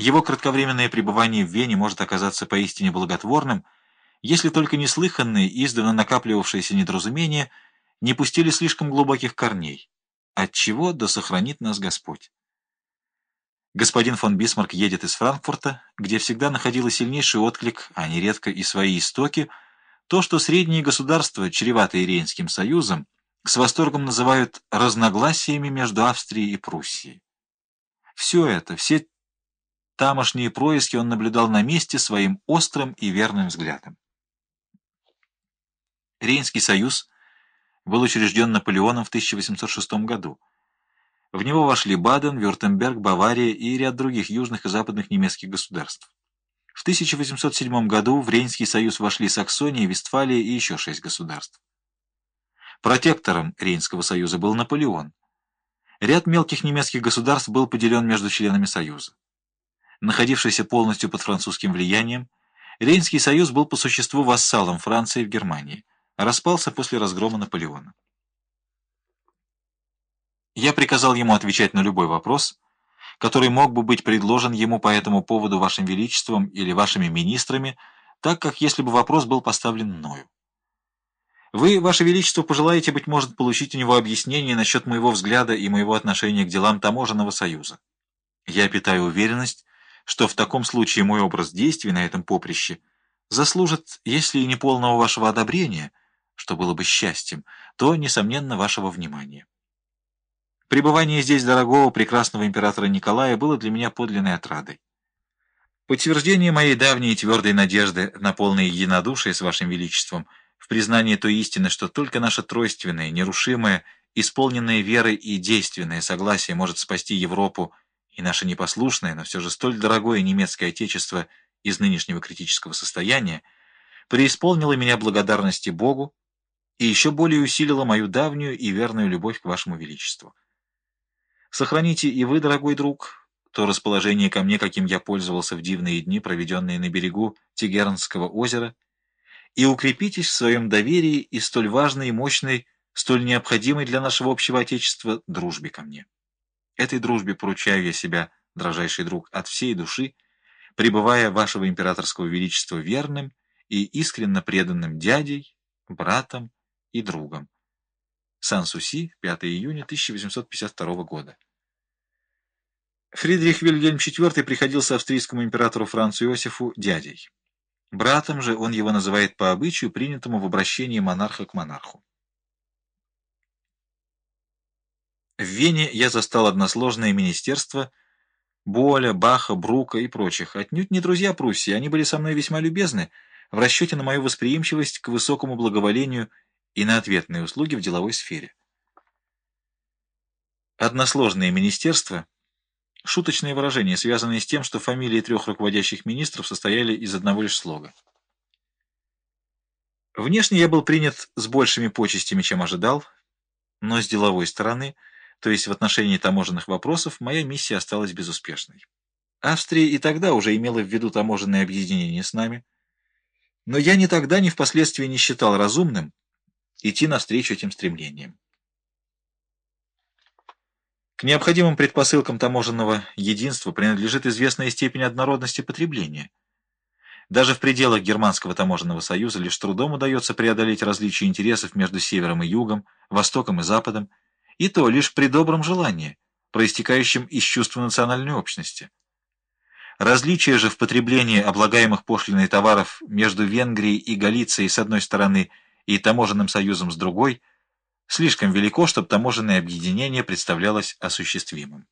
Его кратковременное пребывание в Вене может оказаться поистине благотворным, если только неслыханные, издавна накапливавшиеся недоразумения не пустили слишком глубоких корней, от чего да сохранит нас Господь. Господин фон Бисмарк едет из Франкфурта, где всегда находило сильнейший отклик, а нередко и свои истоки, то, что средние государства, чреватые Рейнским союзом, с восторгом называют разногласиями между Австрией и Пруссией. Все это, все тамошние происки он наблюдал на месте своим острым и верным взглядом. Рейнский союз был учрежден Наполеоном в 1806 году. В него вошли Баден, Вюртемберг, Бавария и ряд других южных и западных немецких государств. В 1807 году в Рейнский союз вошли Саксония, Вестфалия и еще шесть государств. Протектором Рейнского союза был Наполеон. Ряд мелких немецких государств был поделен между членами союза. Находившийся полностью под французским влиянием, Рейнский союз был по существу вассалом Франции в Германии, распался после разгрома Наполеона. Я приказал ему отвечать на любой вопрос, который мог бы быть предложен ему по этому поводу вашим величеством или вашими министрами, так как если бы вопрос был поставлен мною. Вы, Ваше Величество, пожелаете, быть может, получить у него объяснение насчет моего взгляда и моего отношения к делам таможенного союза. Я питаю уверенность, что в таком случае мой образ действий на этом поприще заслужит, если и не полного вашего одобрения, что было бы счастьем, то, несомненно, вашего внимания. Пребывание здесь дорогого, прекрасного императора Николая было для меня подлинной отрадой. Подтверждение моей давней и твердой надежды на полное единодушие с вашим величеством – в признании той истины, что только наше тройственное, нерушимое, исполненное веры и действенное согласие может спасти Европу и наше непослушное, но все же столь дорогое немецкое отечество из нынешнего критического состояния, преисполнило меня благодарности Богу и еще более усилило мою давнюю и верную любовь к вашему величеству. Сохраните и вы, дорогой друг, то расположение ко мне, каким я пользовался в дивные дни, проведенные на берегу Тигернского озера, и укрепитесь в своем доверии и столь важной и мощной, столь необходимой для нашего общего Отечества дружбе ко мне. Этой дружбе поручаю я себя, дрожайший друг, от всей души, пребывая вашего императорского величества верным и искренно преданным дядей, братом и другом. Сан-Суси, 5 июня 1852 года. Фридрих Вильгельм IV приходился австрийскому императору Францу Иосифу дядей. Братом же он его называет по обычаю, принятому в обращении монарха к монарху. В Вене я застал односложное министерство Боля, Баха, Брука и прочих. Отнюдь не друзья Пруссии, они были со мной весьма любезны в расчете на мою восприимчивость к высокому благоволению и на ответные услуги в деловой сфере. Односложное министерство — Шуточное выражение, связанное с тем, что фамилии трех руководящих министров состояли из одного лишь слога. Внешне я был принят с большими почестями, чем ожидал, но с деловой стороны, то есть в отношении таможенных вопросов, моя миссия осталась безуспешной. Австрия и тогда уже имела в виду таможенное объединение с нами, но я ни тогда, ни впоследствии не считал разумным идти навстречу этим стремлениям. К необходимым предпосылкам таможенного единства принадлежит известная степень однородности потребления. Даже в пределах Германского таможенного союза лишь трудом удается преодолеть различия интересов между севером и югом, востоком и западом, и то лишь при добром желании, проистекающем из чувства национальной общности. Различия же в потреблении облагаемых пошлиной товаров между Венгрией и Галицией с одной стороны и таможенным союзом с другой – слишком велико, чтобы таможенное объединение представлялось осуществимым.